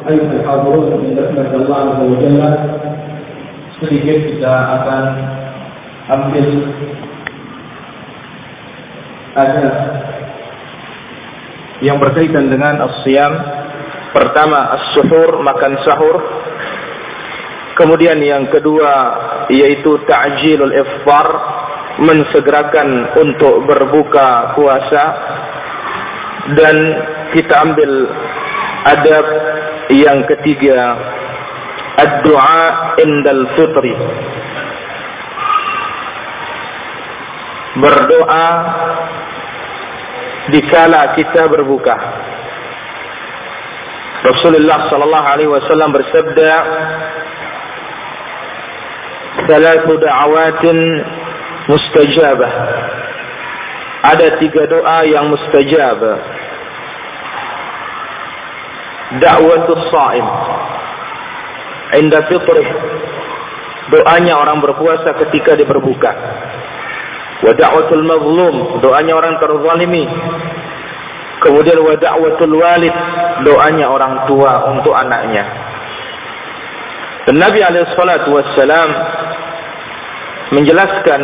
Ayuh al-Hadirun yang dirahmati Allah Azza sedikit kita akan ambil ada yang berkaitan dengan as-siyam pertama as-suhur makan sahur. Kemudian yang kedua yaitu ta'jilul iftar mensegerakan untuk berbuka puasa. Dan kita ambil adab yang ketiga ad-du'a indal fitri. Berdoa dikala kita berbuka. Rasulullah sallallahu alaihi wasallam bersabda Salatu da'awatin mustajabah. Ada tiga doa yang mustajab Da'watus sa'im. Inda fitrih. Doanya orang berpuasa ketika dia berbuka. Wa da'watul mazlum. Doanya orang terzalimi. Kemudian wa da'watul walid. Doanya orang tua untuk anaknya. Dan Nabi SAW Menjelaskan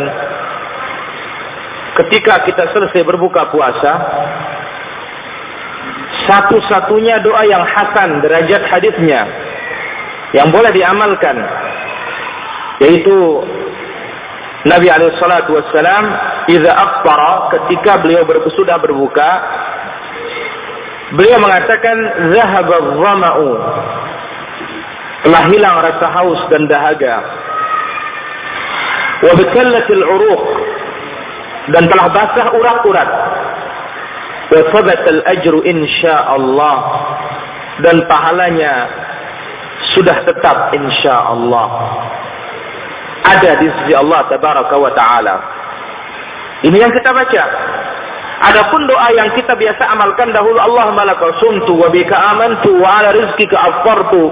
Ketika kita selesai berbuka puasa Satu-satunya doa yang hasan Derajat hadisnya Yang boleh diamalkan Yaitu Nabi alaihissalatu wassalam Iza aftara ketika beliau sudah berbuka Beliau mengatakan Zahaba zama'u Telah hilang rasa haus dan dahaga. Wabtallatil uruq Dan telah basah urat-urat Wasabatal ajru insya'allah Dan pahalanya Sudah tetap insya'allah ada di sisi Allah tabaraka wa taala. Ini yang kita baca. Adapun doa yang kita biasa amalkan dahulu Allah malaka sumtu wa bika amantu wa ala rizqika affartu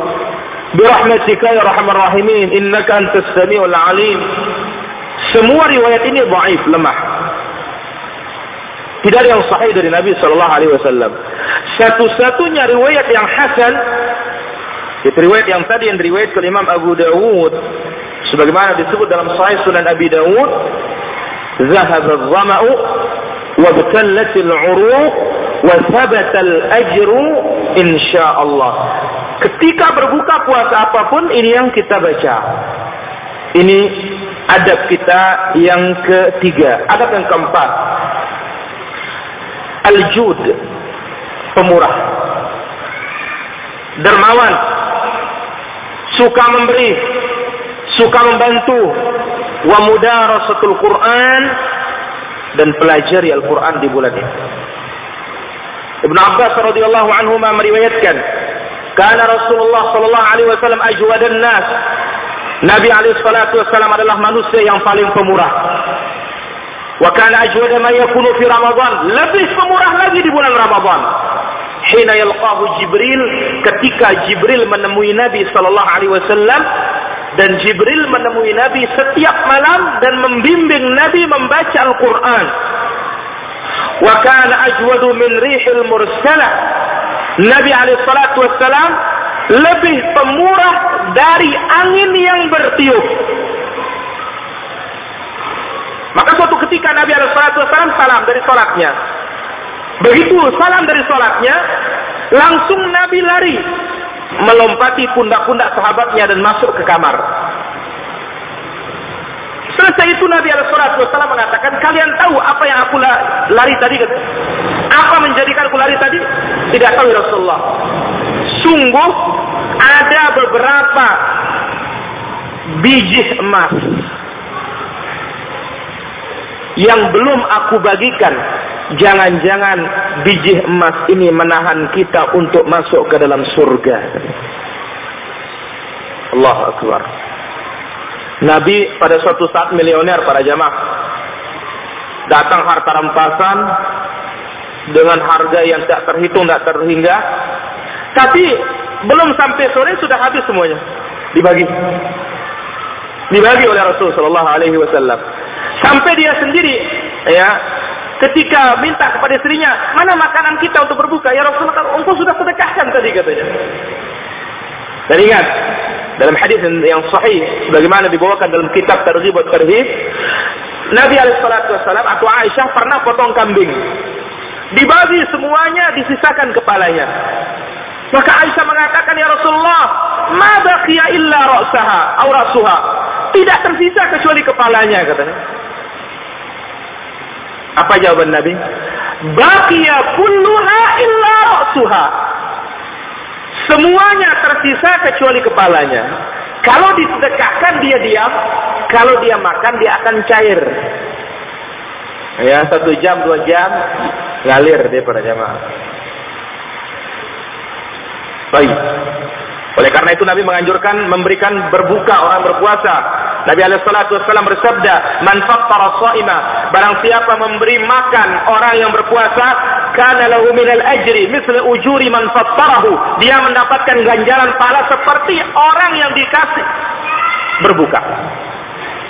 bi rahmatika ya arhamar rahimin innaka antas samiul alim. Semua riwayat ini dhaif, lemah. Tidak ada yang sahih dari Nabi sallallahu alaihi wasallam. Satu-satunya riwayat yang hasan itu riwayat yang tadi yang diriwayatkan Imam Abu Dawud sebagaimana disebut dalam Sahih Sunan Abi Dawud zahab az-zama'u wa btallat al-uruq wa thabata al-ajru insyaallah. Ketika berbuka puasa apa pun ini yang kita baca. Ini adab kita yang ketiga adab yang keempat al-jud pemurah dermawan suka memberi suka membantu wa mudarasatul Quran dan pelajari Al-Quran di bulan ini. Ibn Abbas radhiyallahu anhu meriwayatkan, karena Rasulullah sallallahu alaihi wasallam ajwadan nas. Nabi alaihi salatu wasallam adalah manusia yang paling pemurah. Kana ajwada ma yakunu fi Ramadan, lebih pemurah lagi di bulan Ramadan. Hina yalqahu Jibril ketika Jibril menemui Nabi sallallahu alaihi wasallam dan Jibril menemui Nabi setiap malam dan membimbing Nabi membaca Al-Quran. Ajwadu min rihil mursalah. Nabi alaihissalatu wassalam lebih pemurah dari angin yang bertiup. Maka suatu ketika Nabi wassalam salam dari sholatnya. Begitu salam dari sholatnya, langsung Nabi lari melompati pundak-pundak sahabatnya dan masuk ke kamar. Selesai itu Nabi Alaihissalam mengatakan, kalian tahu apa yang aku lari tadi? Apa menjadikan aku lari tadi? Tidak tahu ya Rasulullah. Sungguh ada beberapa biji emas yang belum aku bagikan Jangan-jangan biji emas ini menahan kita untuk masuk ke dalam surga. Allah Akbar. Nabi pada suatu saat milioner para jamaah. Datang harta rampasan dengan harga yang tak terhitung, tak terhingga. Tapi belum sampai sore sudah habis semuanya. Dibagi. Dibagi oleh Rasulullah Shallallahu Alaihi Wasallam. Sampai dia sendiri, ya, Ketika minta kepada istrinya, mana makanan kita untuk berbuka? Ya Rasulullah, engkau sudah sedekahkan tadi katanya. Dan ingat, dalam hadis yang sahih sebagaimana dibawakan dalam kitab Targhib wa Tarhib, Nabi alaihi salatu wasallam atau Aisyah pernah potong kambing. Dibagi semuanya, disisakan kepalanya. Maka Aisyah mengatakan, "Ya Rasulullah, ma baqiya illa ra'saha aw ra'suha." Tidak tersisa kecuali kepalanya katanya. Apa jawaban Nabi? Baqiya kulluha illa ra'suha. Semuanya tersisa kecuali kepalanya. Kalau disedekahkan dia diam, kalau dia makan dia akan cair. Ya satu jam dua jam ngalir dia pada jamaah. Baik. Oleh karena itu Nabi menganjurkan memberikan berbuka orang berpuasa. Nabi alaihi salatu wasallam bersabda, "Man fattara shaima," barang siapa memberi makan orang yang berpuasa, kana lahu minal ajri mislu ujuri man fattarahu. Dia mendapatkan ganjaran pahala seperti orang yang dikasih berbuka.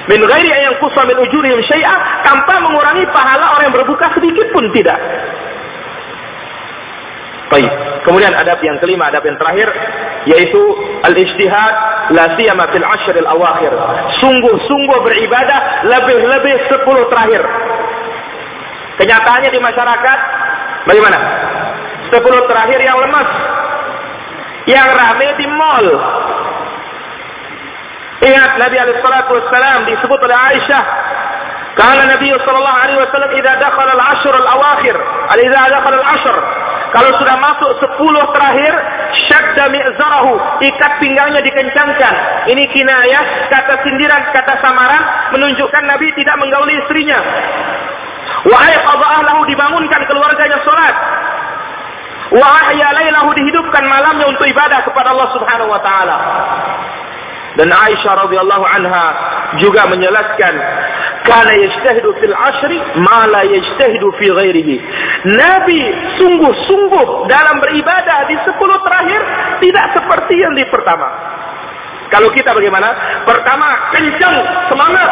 Min ghairi yang kusa min ujurihim syai'a tanpa mengurangi pahala orang yang berbuka sedikit pun tidak. Baik. Kemudian adab yang kelima, adab yang terakhir yaitu al-ijtihad la siyama fil ashr al-awakhir. Sungguh-sungguh beribadah lebih-lebih sepuluh terakhir. Kenyataannya di masyarakat bagaimana? Sepuluh terakhir yang lemas. Yang rame di mall. Ingat Nabi alaihi salatu disebut oleh Aisyah karena Nabi sallallahu alaihi wasallam idza dakhala al-ashr al-awakhir, idza dakhala al-ashr kalau sudah masuk sepuluh terakhir, syadda mi'zarahu, ikat pinggangnya dikencangkan. Ini kinayah, kata sindiran, kata samaran, menunjukkan Nabi tidak menggauli istrinya. Wa ayqadha dibangunkan keluarganya salat. Wa ahya lailahu dihidupkan malamnya untuk ibadah kepada Allah Subhanahu wa taala. Dan Aisyah radhiyallahu anha juga menjelaskan kana yajtahidu fil ashri ma la yajtahidu fi ghairihi. Nabi sungguh-sungguh dalam beribadah di sepuluh terakhir tidak seperti yang di pertama. Kalau kita bagaimana? Pertama kencang, semangat.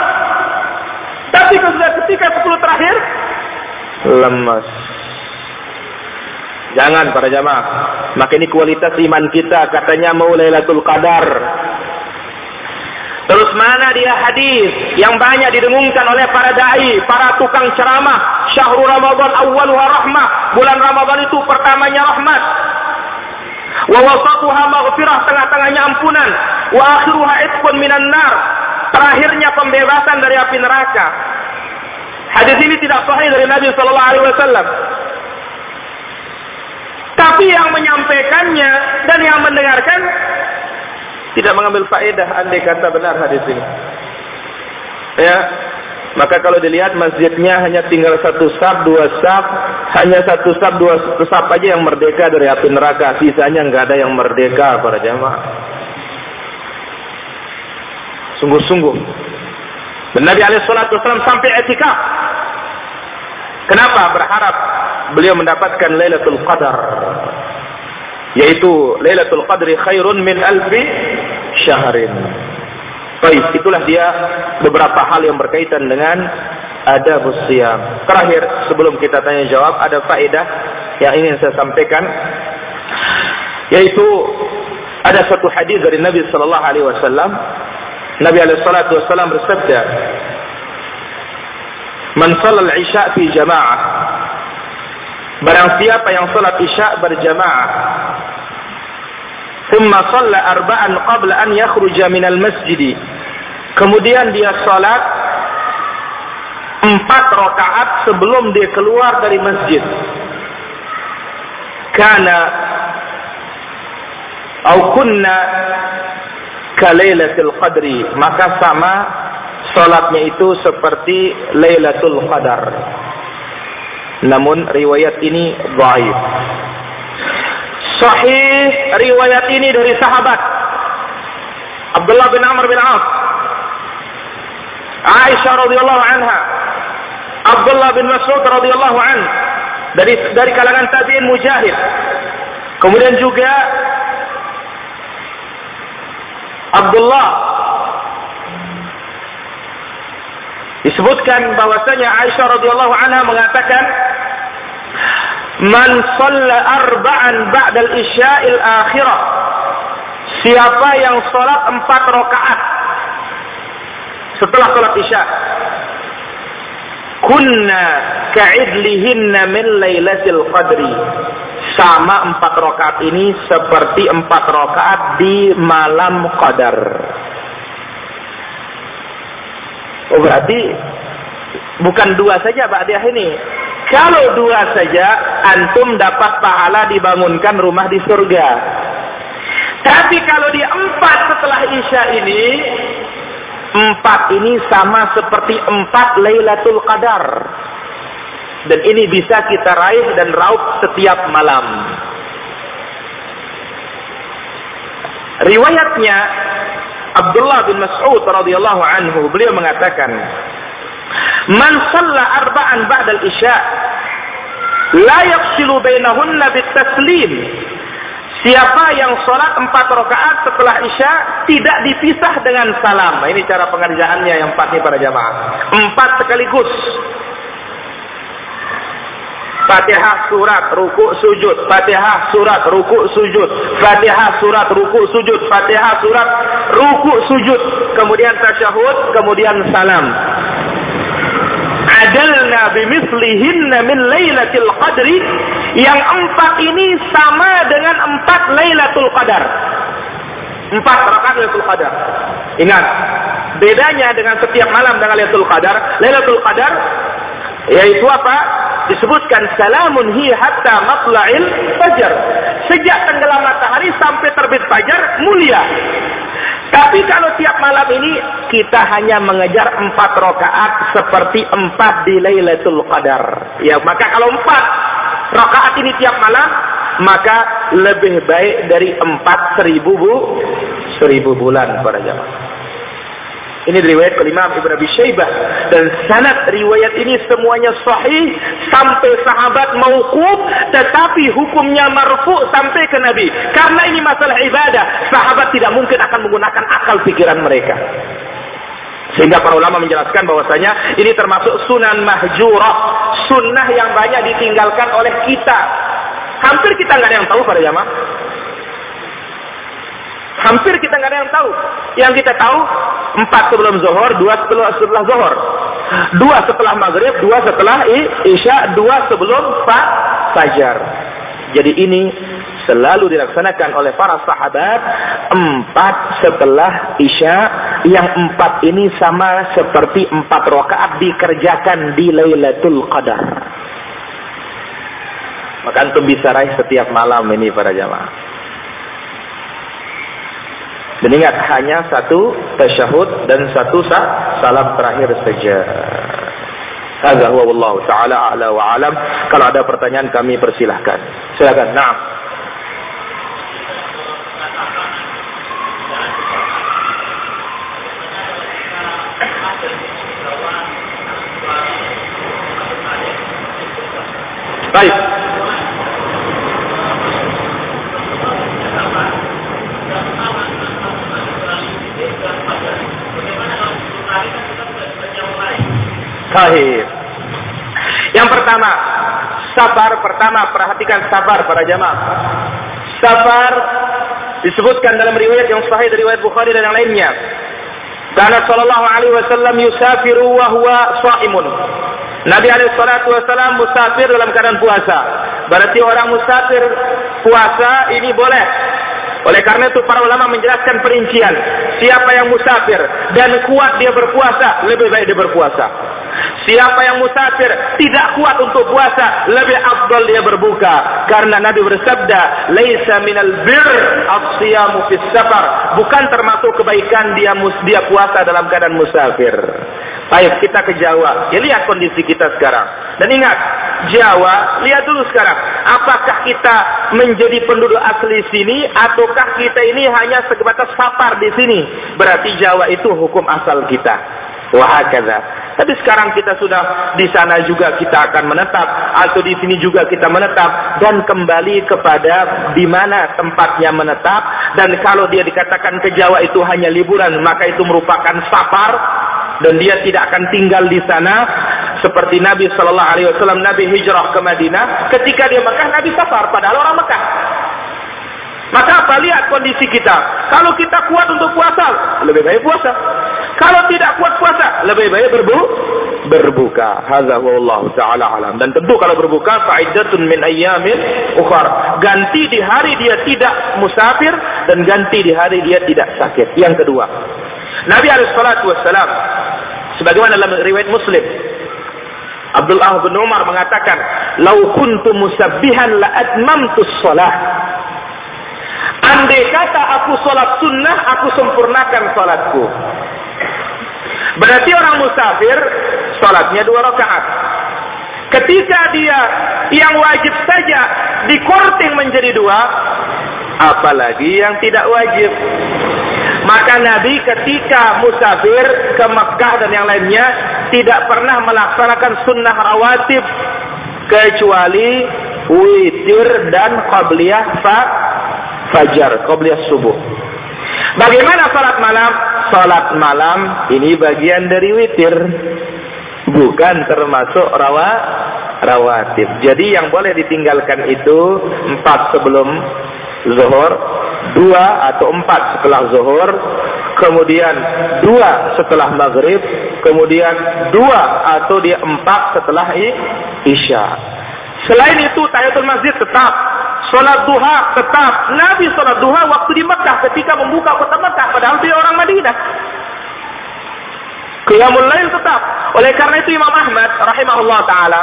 Tapi sudah ketika sepuluh terakhir lemas. Jangan para jamaah. Maka ini kualitas iman kita katanya mau Lailatul Qadar. Terus mana dia hadis yang banyak didengungkan oleh para dai, para tukang ceramah. Syahrul Ramadan awwaluha rahmah. Bulan Ramadan itu pertamanya rahmat. Wa wasatuha maghfirah, tengah-tengahnya ampunan. Wa akhiruha itqun minan nar. Terakhirnya pembebasan dari api neraka. Hadis ini tidak sahih dari Nabi sallallahu alaihi wasallam. Tapi yang menyampaikannya dan yang mendengarkan tidak mengambil faedah andai kata benar hadis ini. Ya, maka kalau dilihat masjidnya hanya tinggal satu sab, dua sab, hanya satu sab, dua sab aja yang merdeka dari api neraka. Sisanya nggak ada yang merdeka para jamaah. Sungguh-sungguh. Dan Nabi Alaihissalam sampai etika. Kenapa? Berharap beliau mendapatkan Lailatul Qadar yaitu Lailatul Qadri khairun min alfi syahrin. Baik, itulah dia beberapa hal yang berkaitan dengan ada siam. Terakhir, sebelum kita tanya jawab, ada faedah yang ingin saya sampaikan yaitu ada satu hadis dari Nabi sallallahu alaihi wasallam. Nabi alaihi wasallam bersabda, "Man shallal isya fi jamaah" Barang siapa yang salat isya berjamaah Thumma shalla arba'an qabla an yakhruja minal masjid. Kemudian dia salat empat rakaat sebelum dia keluar dari masjid. Karena au kunna kalailatul qadri maka sama salatnya itu seperti lailatul qadar namun riwayat ini dhaif. Sahih riwayat ini dari sahabat. Abdullah bin Amr bin Auf, Aisyah radhiyallahu anha, Abdullah bin Mas'ud radhiyallahu an. Dari dari kalangan tabi'in mujahid. Kemudian juga Abdullah. Disebutkan bahwasanya Aisyah radhiyallahu anha mengatakan Man shalla arba'an ba'dal isya'il akhirah Siapa yang sholat empat rakaat setelah sholat isya, kunna ka'idlihinna min lailatul qadri. Sama empat rakaat ini seperti empat rakaat di malam qadar. Oh berarti bukan dua saja Pak Diah ini. Kalau dua saja, antum dapat pahala dibangunkan rumah di surga. Tapi kalau dia empat setelah Isya ini, empat ini sama seperti empat Lailatul Qadar. Dan ini bisa kita raih dan raup setiap malam. Riwayatnya Abdullah bin Mas'ud radhiyallahu anhu beliau mengatakan Man shalla arba'an ba'dal isya la yafsilu bainahunna bitaslim. Siapa yang sholat empat rakaat setelah isya tidak dipisah dengan salam. Nah, ini cara pengerjaannya yang empat ini para jamaah. Empat sekaligus. Fatihah surat ruku sujud, Fatihah surat ruku sujud, Fatihah surat ruku sujud, Fatihah surat ruku sujud, kemudian tasyahud, kemudian salam adalna bimislihinna min lailatul qadri yang empat ini sama dengan empat lailatul qadar. Empat rakaat lailatul qadar. Ingat bedanya dengan setiap malam dengan lailatul qadar. Lailatul qadar yaitu apa? Disebutkan salamun hi hatta matla'il fajar. Sejak tenggelam matahari sampai terbit fajar mulia tapi kalau tiap malam ini kita hanya mengejar empat rakaat seperti empat di Lailatul Qadar. Ya, maka kalau empat rakaat ini tiap malam, maka lebih baik dari empat seribu bu, seribu bulan para jamaah. Ini riwayat kelima Ibn Abi Syaibah dan sanad riwayat ini semuanya sahih sampai sahabat mauquf tetapi hukumnya marfu sampai ke Nabi. Karena ini masalah ibadah, sahabat tidak mungkin akan menggunakan akal pikiran mereka. Sehingga para ulama menjelaskan bahwasanya ini termasuk sunan mahjurah, sunnah yang banyak ditinggalkan oleh kita. Hampir kita nggak ada yang tahu pada jamaah. Hampir kita nggak ada yang tahu. Yang kita tahu empat sebelum zuhur, dua setelah setelah zuhur, dua setelah maghrib, dua setelah isya, dua sebelum fajar. Jadi ini selalu dilaksanakan oleh para sahabat empat setelah isya yang empat ini sama seperti empat rakaat dikerjakan di Lailatul Qadar. Maka antum bisa raih setiap malam ini para jamaah. Dan ingat hanya satu tasyahud dan satu salam terakhir saja. Hadza huwa wallahu taala a'la wa alam. Kalau ada pertanyaan kami persilahkan. Silakan. Naam. Baik. Sahih. Yang pertama, sabar pertama perhatikan sabar para jamaah. Sabar disebutkan dalam riwayat yang sahih dari riwayat Bukhari dan yang lainnya. Karena sallallahu alaihi wasallam yusafiru wa huwa shaimun. Nabi alaihi salatu wasallam musafir dalam keadaan puasa. Berarti orang musafir puasa ini boleh oleh karena itu para ulama menjelaskan perincian siapa yang musafir dan kuat dia berpuasa, lebih baik dia berpuasa. Siapa yang musafir tidak kuat untuk puasa, lebih afdal dia berbuka. Karena Nabi bersabda, "Laisa minal bir as-siyamu fis safar." Bukan termasuk kebaikan dia dia puasa dalam keadaan musafir. Baik, kita ke Jawa. Ya, lihat kondisi kita sekarang. Dan ingat, Jawa, lihat dulu sekarang. Apakah kita menjadi penduduk asli sini, ataukah kita ini hanya sebatas sapar di sini? Berarti Jawa itu hukum asal kita. Wahakadha. Tapi sekarang kita sudah di sana juga kita akan menetap atau di sini juga kita menetap dan kembali kepada di mana tempatnya menetap. Dan kalau dia dikatakan ke Jawa itu hanya liburan maka itu merupakan safar dan dia tidak akan tinggal di sana. Seperti Nabi Shallallahu Alaihi Wasallam Nabi hijrah ke Madinah. Ketika dia Mekah Nabi safar padahal orang Mekah Maka apa? Lihat kondisi kita. Kalau kita kuat untuk puasa, lebih baik puasa. Kalau tidak kuat puasa, lebih baik berbu berbuka. Hadza wallahu taala alam. Dan tentu kalau berbuka faidatun min ayyamin ukhra. Ganti di hari dia tidak musafir dan ganti di hari dia tidak sakit. Yang kedua, Nabi alaihi salatu wassalam sebagaimana dalam riwayat Muslim Abdullah bin Umar mengatakan, "Lau kuntu musabbihan la atmamtu shalah." Andai kata aku sholat sunnah, aku sempurnakan sholatku. Berarti orang musafir, sholatnya dua rakaat. Ketika dia yang wajib saja dikorting menjadi dua, apalagi yang tidak wajib. Maka Nabi ketika musafir ke Mekah dan yang lainnya tidak pernah melaksanakan sunnah rawatib kecuali witir dan qabliyah fa fajar, qabliyah subuh. Bagaimana salat malam? Salat malam ini bagian dari witir. Bukan termasuk rawa rawatib. Jadi yang boleh ditinggalkan itu empat sebelum zuhur, dua atau empat setelah zuhur, kemudian dua setelah maghrib, kemudian dua atau dia empat setelah isya. Selain itu tahiyatul masjid tetap Sholat duha tetap. Nabi sholat duha waktu di Mekah ketika membuka kota Mekah. Padahal dia orang Madinah. Qiyamul lain tetap. Oleh karena itu Imam Ahmad rahimahullah taala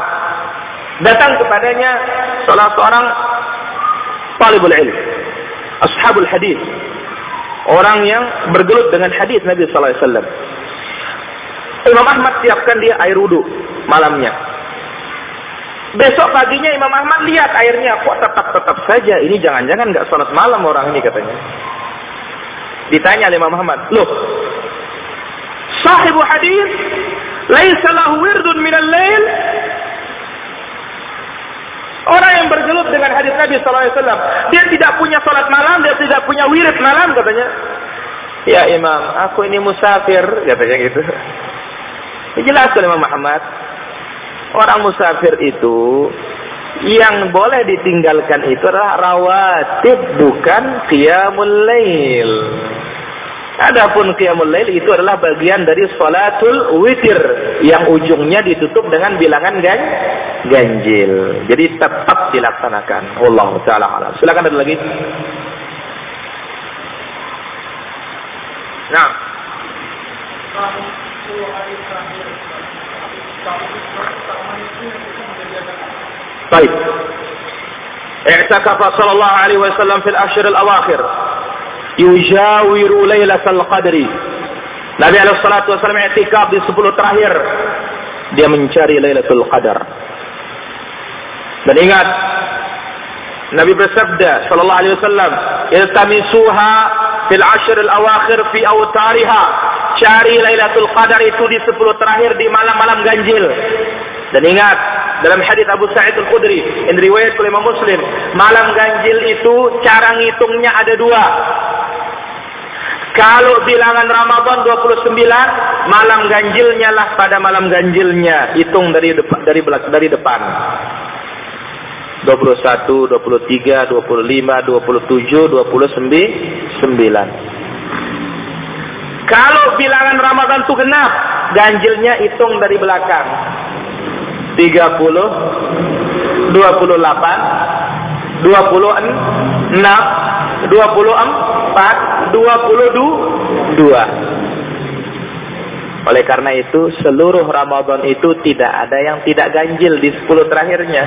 datang kepadanya salah seorang talibul ilm, ashabul hadis. Orang yang bergelut dengan hadis Nabi sallallahu alaihi wasallam. Imam Ahmad siapkan dia air wudhu malamnya. Besok paginya Imam Ahmad lihat airnya kok tetap-tetap saja. Ini jangan-jangan nggak sholat malam orang ini katanya. Ditanya oleh Imam Ahmad, loh, sahibu hadis, laisa lahu wirdun minal lail. Orang yang bergelut dengan hadis Nabi SAW, dia tidak punya sholat malam, dia tidak punya wirid malam katanya. Ya Imam, aku ini musafir, katanya gitu. Dijelaskan Imam Muhammad, orang musafir itu yang boleh ditinggalkan itu adalah rawatib bukan qiyamul lail. Adapun qiyamul lail itu adalah bagian dari salatul witir yang ujungnya ditutup dengan bilangan gan ganjil. Jadi tetap dilaksanakan. Allah taala alam. Silakan ada lagi. Nah. طيب اعتكف صلى الله عليه وسلم في الأشهر الأواخر يجاور ليلة القدر Nabi alaihi salatu wasallam i'tikaf di 10 terakhir dia mencari Lailatul Qadar. Dan ingat Nabi bersabda sallallahu alaihi wasallam, "Iltamisuha fil ashr al awakhir fi awtariha." Cari Lailatul Qadar itu di 10 terakhir di malam-malam ganjil. Dan ingat, dalam hadis Abu Sa'id Al-Khudri, yang riwayat oleh Imam Muslim, malam ganjil itu cara ngitungnya ada dua. Kalau bilangan Ramadan 29, malam ganjilnya lah pada malam ganjilnya, hitung dari depan, dari belakang dari depan. 21, 23, 25, 27, 29. Kalau bilangan Ramadan itu genap, ganjilnya hitung dari belakang. 30 28 26 24 22 oleh karena itu seluruh Ramadan itu tidak ada yang tidak ganjil di 10 terakhirnya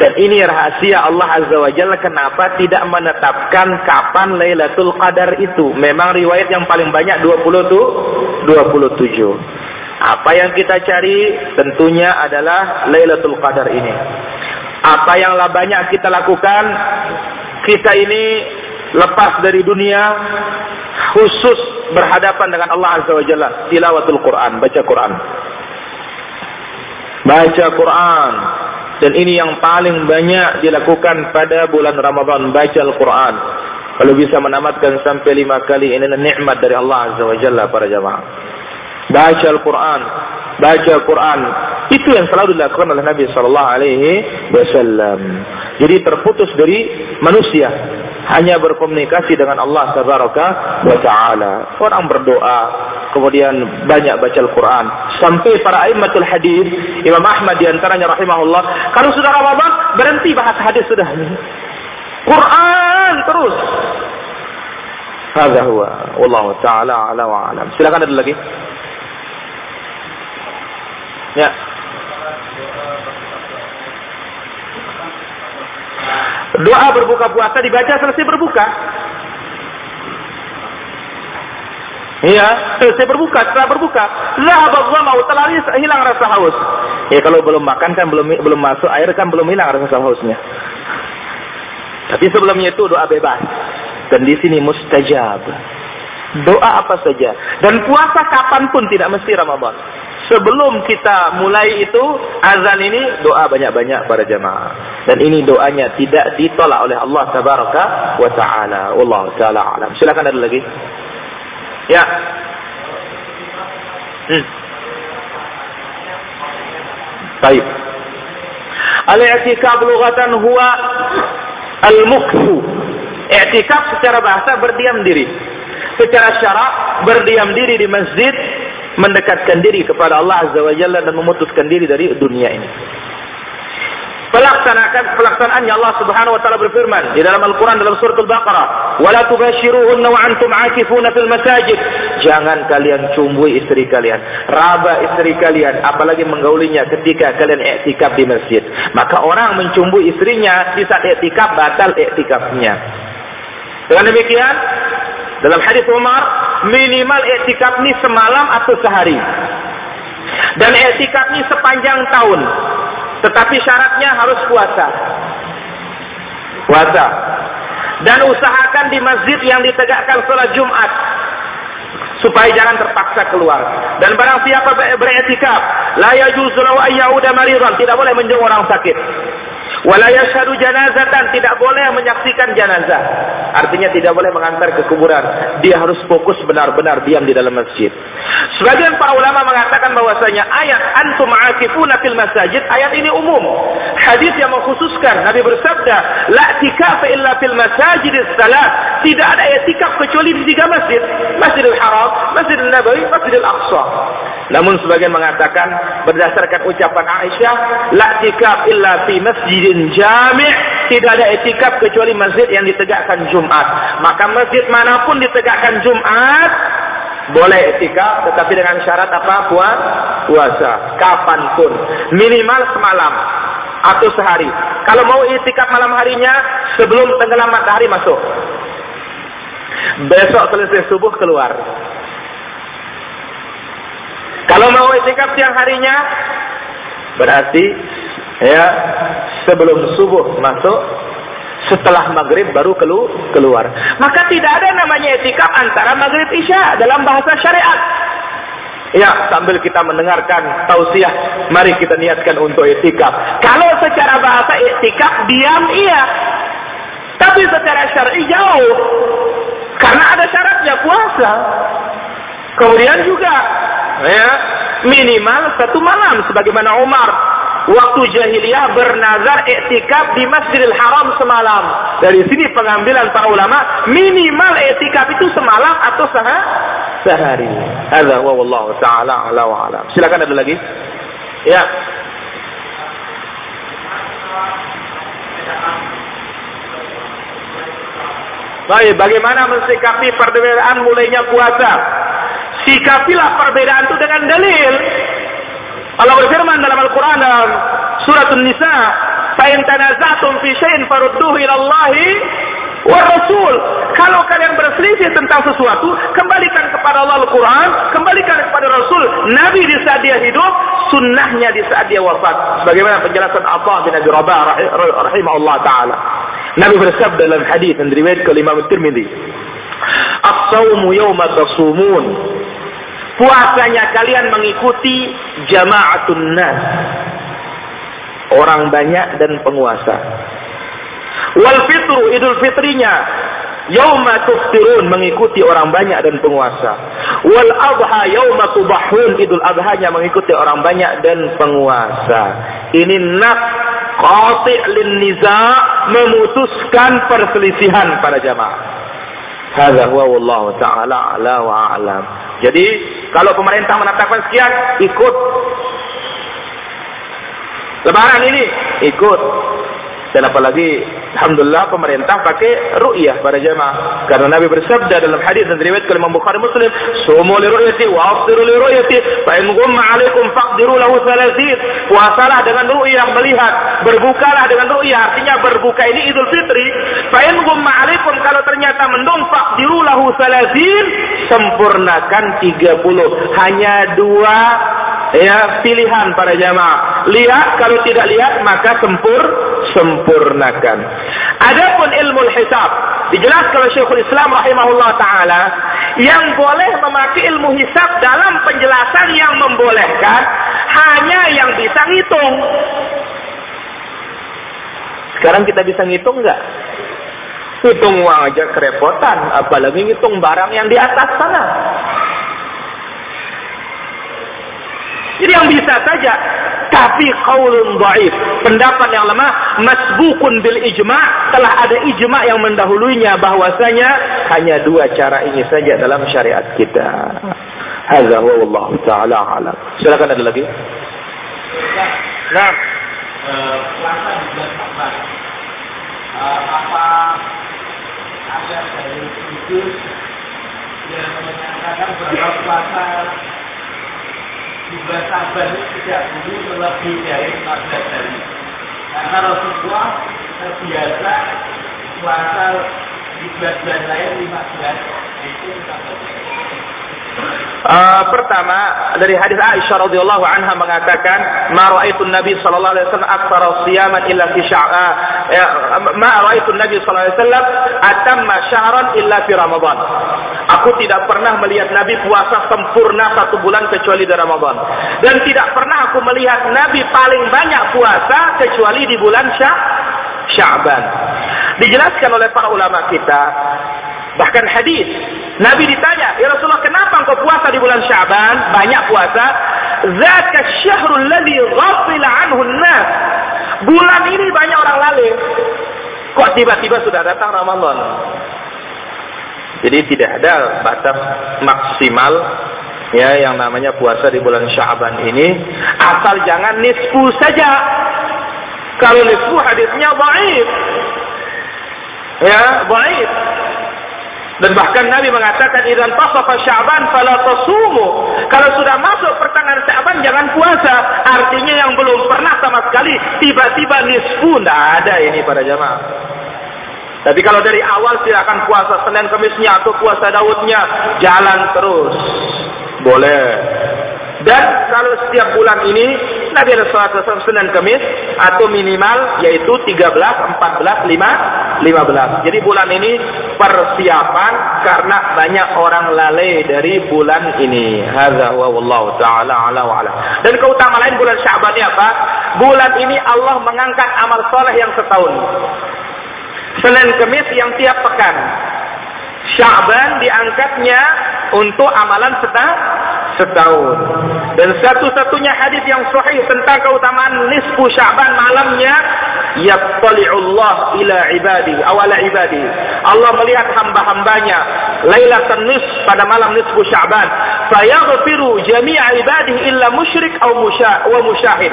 dan ini rahasia Allah Azza wa Jalla kenapa tidak menetapkan kapan Lailatul Qadar itu. Memang riwayat yang paling banyak 20 tuh 27. Apa yang kita cari tentunya adalah Lailatul Qadar ini. Apa yang banyak kita lakukan, kita ini lepas dari dunia khusus berhadapan dengan Allah Azza wa Jalla, tilawatul Quran, baca Quran. Baca Quran. Dan ini yang paling banyak dilakukan pada bulan Ramadan, baca Al-Quran. Kalau bisa menamatkan sampai lima kali, ini nikmat dari Allah Azza wa Jalla para jamaah baca Al-Quran, baca Al-Quran. Itu yang selalu dilakukan oleh Nabi Sallallahu Alaihi Wasallam. Jadi terputus dari manusia. hanya berkomunikasi dengan Allah tabaraka wa taala. Orang berdoa, kemudian banyak baca Al-Qur'an. Sampai para aimatul hadis, Imam Ahmad di antaranya rahimahullah, kalau sudah Ramadan berhenti bahas hadis sudah. Quran terus. Hadza huwa wallahu taala ala wa alam. Silakan ada lagi. Ya. Doa berbuka puasa dibaca selesai berbuka. Iya, selesai berbuka, setelah berbuka, zahabadh mau telah hilang rasa haus. Ya kalau belum makan kan belum belum masuk air kan belum hilang rasa hausnya. Tapi sebelumnya itu doa bebas. Dan di sini mustajab. Doa apa saja. Dan puasa kapan pun tidak mesti Ramadan. Sebelum kita mulai itu azan ini doa banyak-banyak para jemaah. Dan ini doanya tidak ditolak oleh Allah tabaraka wa taala. Wallahu taala alam. Silakan ada lagi. Ya. Hmm. Baik. Al-i'tikaf lughatan huwa al-mukthu. I'tikaf secara bahasa berdiam diri. Secara syarak berdiam diri di masjid mendekatkan diri kepada Allah Azza wa Jalla dan memutuskan diri dari dunia ini. Pelaksanakan pelaksanaannya Allah Subhanahu wa taala berfirman di dalam Al-Qur'an dalam surat Al-Baqarah, "Wala tubashiruhunna wa antum 'akifuna fil masajid." Jangan kalian cumbui istri kalian, raba istri kalian, apalagi menggaulinya ketika kalian i'tikaf di masjid. Maka orang mencumbui istrinya di saat i'tikaf batal i'tikafnya. Dengan demikian, dalam hadis Umar, minimal etikaf ini semalam atau sehari. Dan etikaf ini sepanjang tahun. Tetapi syaratnya harus puasa. Puasa. Dan usahakan di masjid yang ditegakkan sholat Jumat. Supaya jangan terpaksa keluar. Dan barang siapa beretikaf. La yajuzu lahu ayyauda. Tidak boleh menjenguk orang sakit. Wala yashhadu janazatan, tidak boleh menyaksikan jenazah. Artinya tidak boleh mengantar ke kuburan. Dia harus fokus benar-benar diam di dalam masjid. Sebagian para ulama mengatakan bahwasanya ayat antum akifuna fil masajid, ayat ini umum. Hadis yang mengkhususkan Nabi bersabda, la tikaf illa fil masajid salat. Tidak ada etikaf kecuali di tiga masjid. Masjidil Haram, Masjidil Nabawi, Masjidil Aqsa. Namun sebagian mengatakan berdasarkan ucapan Aisyah, la tikaf illa fi masjid masjidin jami' tidak ada etikaf kecuali masjid yang ditegakkan Jumat. Maka masjid mana pun ditegakkan Jumat boleh etikaf tetapi dengan syarat apa? Puas, puasa. Kapan pun. Minimal semalam atau sehari. Kalau mau etikaf malam harinya sebelum tenggelam matahari masuk. Besok selesai subuh keluar. Kalau mau etikaf siang harinya berarti ya sebelum subuh masuk setelah maghrib baru kelu keluar. Maka tidak ada namanya etikaf antara maghrib isya dalam bahasa syariat. Ya sambil kita mendengarkan tausiah mari kita niatkan untuk etikaf. Kalau secara bahasa etikaf diam iya. Tapi secara syar'i jauh. Karena ada syaratnya puasa. Kemudian juga ya minimal satu malam sebagaimana Umar waktu jahiliyah bernazar etikaf di Masjidil Haram semalam. Dari sini pengambilan para ulama minimal etikaf itu semalam atau sehari. Sehari. Hadza wa wallahu taala ala wa alam. Silakan ada lagi? Ya. Baik, bagaimana mensikapi perbedaan mulainya puasa? Sikapilah perbedaan itu dengan dalil. Allah berfirman dalam Al-Quran dalam surat An-Nisa, "Fa'in tanazatum fi syai'in farudduhu ila wa Rasul." Kalau kalian berselisih tentang sesuatu, kembalikan kepada Allah Al-Quran, kembalikan kepada Rasul. Nabi di saat dia hidup, sunnahnya di saat dia wafat. Bagaimana penjelasan Abbas bin Abi Rabah rahimahullah taala. Nabi bersabda dalam hadis yang diriwayatkan oleh Imam Tirmidzi, "As-saumu yawma tasumun." Puasanya kalian mengikuti jama'atun nas. Orang banyak dan penguasa. Wal fitru idul fitrinya yauma tuftirun mengikuti orang banyak dan penguasa. Wal adha yauma tubahun idul adhanya mengikuti orang banyak dan penguasa. Ini nas qati' lin niza' memutuskan perselisihan para jamaah. Hadza huwa wallahu taala ala wa alam. Jadi kalau pemerintah menetapkan sekian ikut. Lebaran ini ikut. Dan apalagi Alhamdulillah pemerintah pakai ru'yah pada jamaah. Karena Nabi bersabda dalam hadis dan riwayat Imam Bukhari Muslim, "Sumu li ru'yati wa afdiru li ru'yati, fa in ghumma 'alaikum faqdiru lahu thalathin." Puasalah dengan ru'yah melihat, berbukalah dengan ru'yah. Artinya berbuka ini Idul Fitri. Fa in ghumma 'alaikum kalau ternyata mendung faqdiru lahu thalathin, sempurnakan 30. Hanya dua ya pilihan para jamaah. Lihat kalau tidak lihat maka sempur sempurnakan. Adapun ilmu hisab dijelaskan oleh Syekhul Islam rahimahullah taala yang boleh memakai ilmu hisab dalam penjelasan yang membolehkan hanya yang bisa ngitung. Sekarang kita bisa ngitung nggak? Hitung uang aja kerepotan, apalagi ngitung barang yang di atas sana. Jadi yang bisa saja. Tapi qaulun dhaif. Pendapat yang lemah. Masbukun bil ijma' telah ada ijma' yang mendahulunya bahwasanya hanya dua cara ini saja dalam syariat kita. Hadza huwa Allah taala alam. Silakan ada lagi. Nah, puasa di bulan Syaban. Apa ada dari khusus yang menyatakan bahwa puasa juga sabar tidak dulu lebih dari 14 hari. Karena Rasulullah terbiasa puasa di bulan lain 15 itu kita Uh, pertama dari hadis Aisyah radhiyallahu anha mengatakan ma raaitu Nabi sallallahu alaihi wasallam aktsara siyaman illa fi sya'ban ya, ma raaitu Nabi sallallahu alaihi wasallam atamma syahran illa fi Ramadan Aku tidak pernah melihat Nabi puasa sempurna satu bulan kecuali di Ramadan dan tidak pernah aku melihat Nabi paling banyak puasa kecuali di bulan Sya'ban Dijelaskan oleh para ulama kita Bahkan hadis. Nabi ditanya, Ya Rasulullah, engkau puasa di bulan Syaban? Banyak puasa. Zaka syahrul ladhi ghafila anhu nas. Bulan ini banyak orang lalai. Kok tiba-tiba sudah datang Ramadan? Jadi tidak ada batas maksimal ya yang namanya puasa di bulan Syaban ini asal jangan nisfu saja. Kalau nisfu hadisnya baik. Ya, baik. Dan bahkan Nabi mengatakan idan tasafa Sya'ban fala tasumu. Kalau sudah masuk pertengahan Sya'ban jangan puasa. Artinya yang belum pernah sama sekali tiba-tiba nisfu tidak ada ini pada jamaah. Tapi kalau dari awal silakan puasa Senin Kamisnya atau puasa Daudnya jalan terus. Boleh. Dan kalau setiap bulan ini Nabi ada sholat Senin Kamis atau minimal yaitu 13, 14, 5, 15. Jadi bulan ini persiapan karena banyak orang lalai dari bulan ini. Hadza wa wallahu taala ala wa ala. Dan keutamaan lain bulan Syaban ini apa? Bulan ini Allah mengangkat amal soleh yang setahun. Senin Kamis yang tiap pekan. Sya'ban diangkatnya untuk amalan setahun. Setahun. Dan satu-satunya hadis yang sahih tentang keutamaan nisfu Sya'ban malamnya yattali'ullah ila ibadi awala ibadi. Allah melihat hamba-hambanya lailatan nis pada malam nisfu Sya'ban fayaghfiru jami'a ibadi illa musyrik aw wa musyahid.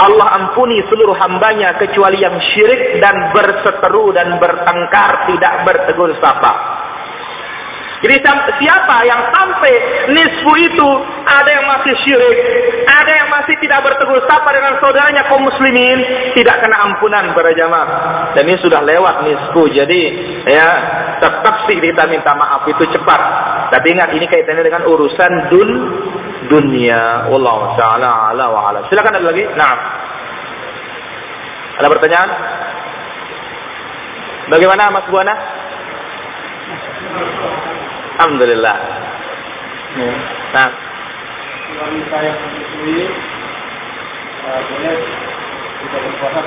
Allah ampuni seluruh hambanya kecuali yang syirik dan berseteru dan bertengkar tidak bertegur sapa. Jadi siapa yang sampai nisfu itu ada yang masih syirik, ada yang masih tidak bertegur sapa dengan saudaranya kaum muslimin, tidak kena ampunan para jamaah. Dan ini sudah lewat nisfu. Jadi ya tetap sih kita minta maaf itu cepat. Tapi ingat ini kaitannya dengan urusan dun dunia. Wallahu taala ala wa ala. Silakan ada lagi? Nah. Ada pertanyaan? Bagaimana Mas Buana? Boleh tidak berpuasa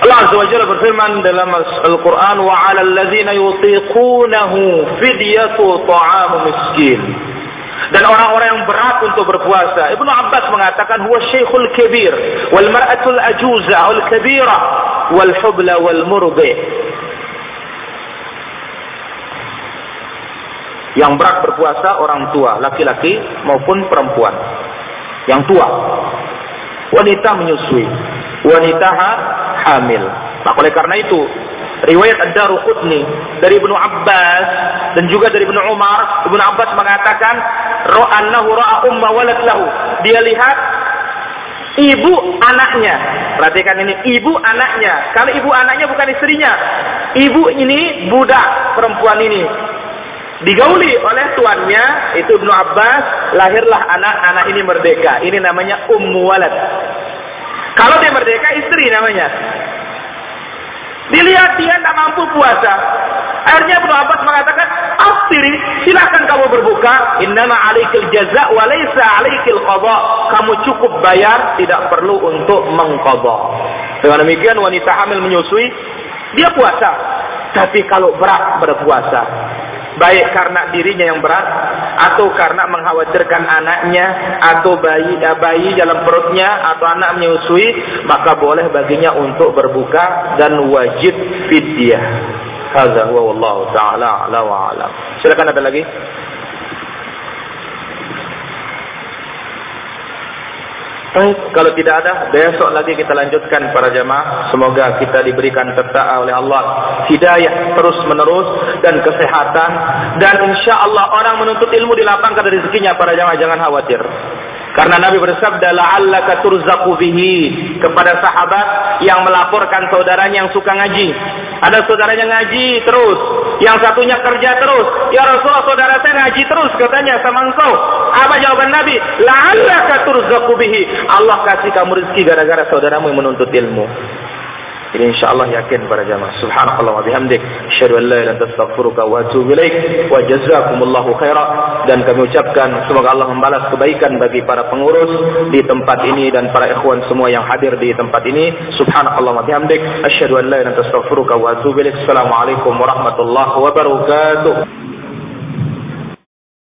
Allah Azza wa Jalla berfirman dalam Al-Quran wa 'ala alladhina yutiqunahu fidyatu miskin dan orang-orang yang berat untuk berpuasa. Ibnu Abbas mengatakan huwa syekhul kabir wal mar'atul ajuza wal kabira wal hubla wal murdi. Yang berat berpuasa orang tua, laki-laki maupun perempuan. Yang tua. Wanita menyusui, wanita hamil. Nah, oleh karena itu, riwayat Ad-Daruqutni dari Ibnu Abbas dan juga dari Ibnu Umar, Ibnu Abbas mengatakan ra'annahu ra'a umma walad lahu. Dia lihat ibu anaknya. Perhatikan ini, ibu anaknya. Kalau ibu anaknya bukan istrinya. Ibu ini budak perempuan ini. Digauli oleh tuannya, itu Ibnu Abbas, lahirlah anak-anak ini merdeka. Ini namanya ummu walad. Kalau dia merdeka, istri namanya. Dilihat dia tak mampu puasa. Akhirnya Ibnu Abbas mengatakan, "Aftiri, silakan kamu berbuka. Innama 'alaikal jaza' wa laisa 'alaikal qada." Kamu cukup bayar, tidak perlu untuk mengqadha. Dengan demikian wanita hamil menyusui, dia puasa. Tapi kalau berat berpuasa, baik karena dirinya yang berat atau karena mengkhawatirkan anaknya atau bayi ya, bayi dalam perutnya atau anak menyusui maka boleh baginya untuk berbuka dan wajib fidyah. Hadza huwa wallahu taala ala wa alam. Silakan ada lagi? Baik, kalau tidak ada, besok lagi kita lanjutkan para jamaah. Semoga kita diberikan serta oleh Allah hidayah terus menerus dan kesehatan dan insya Allah orang menuntut ilmu dilapangkan rezekinya para jamaah jangan khawatir. Karena Nabi bersabda la'allaka turzaqu bihi kepada sahabat yang melaporkan saudaranya yang suka ngaji. Ada saudaranya ngaji terus, yang satunya kerja terus. Ya Rasulullah, saudara saya ngaji terus katanya sama engkau. Apa jawaban Nabi? La'allaka turzaqu bihi. Allah kasih kamu rezeki gara-gara saudaramu yang menuntut ilmu. Ini insyaallah yakin para jamaah. Subhanallah wa bihamdik, asyhadu an la ilaha illa anta wa atubu ilaik. Wa jazakumullahu khaira dan kami ucapkan semoga Allah membalas kebaikan bagi para pengurus di tempat ini dan para ikhwan semua yang hadir di tempat ini. Subhanallah wa bihamdik, asyhadu an la illa anta wa atubu ilaik. Assalamualaikum warahmatullahi wabarakatuh.